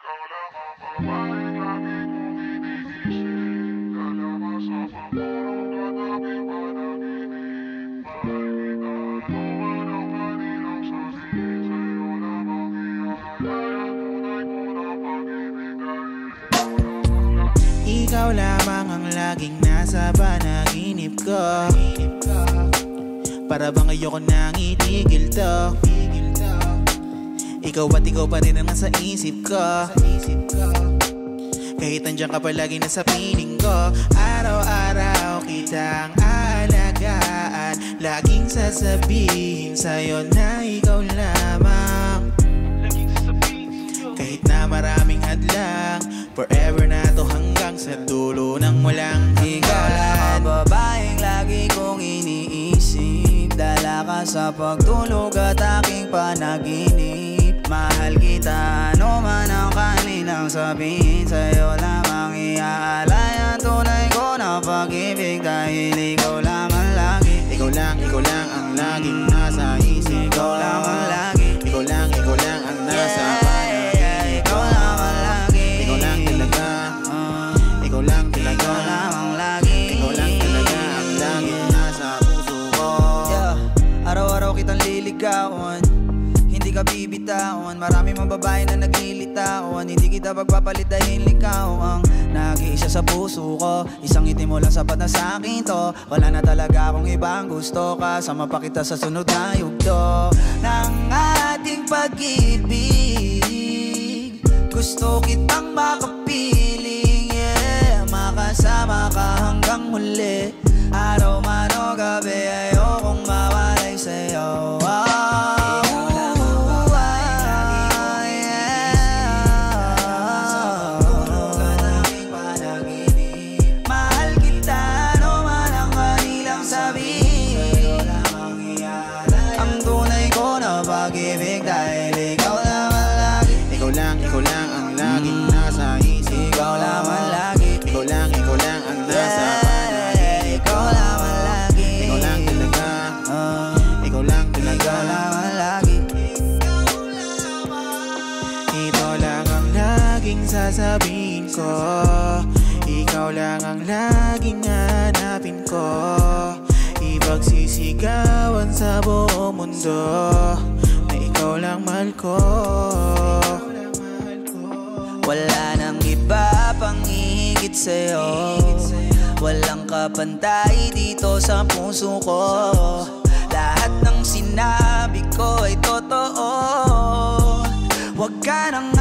Ikaw lamang ang laging nasa panaginip ko. Para bang ayoko nang itigil to Ikaw at ikaw pa rin ang nasa isip ko. Kahit nandiyan ka palagi nasa piling ko. Araw-araw kitang aalagaan Laging sasabihin sa'yo na ikaw lamang. Kahit na maraming hadlang Forever na to hanggang sa dulo ng walang Ikaw lang ang babaeng lagi kong iniisip? Dala ka sa pagtulog at aking panaginip Mahal kita, ano man ang kanilang sabihin Sa'yo lamang iaalay ang tunay ko na pag-ibig Dahil ikaw lamang lagi. Ikaw lang, ikaw lang ang laging nasa isip ko. Ikaw lamang lagi. Ikaw lang Ikaw lang ang nasa puso ko. Yeah, araw-araw kitang liligawan ka bibitawan Marami mga babae na naglilitawan Hindi kita pagpapalit dahil ikaw ang Nag-iisa sa puso ko. Isang ngiti mo lang sapat na sa akin to. Wala na talaga akong ibang gusto. Kasama pa kita sa sunod na yugto Ng ating pag-ibig. Gusto kitang makapiling Yeah, makasama ka hanggang huli. Araw man o gabi laging sasabihin ko? Ikaw lang ang laging hanapin ko. Ipagsisigawan sa buong mundo Na ikaw lang mahal ko. Wala nang iba pang higit sa'yo. Walang kapantay dito sa puso ko. Lahat ng sinabi ko ay totoo. Huwag ka nang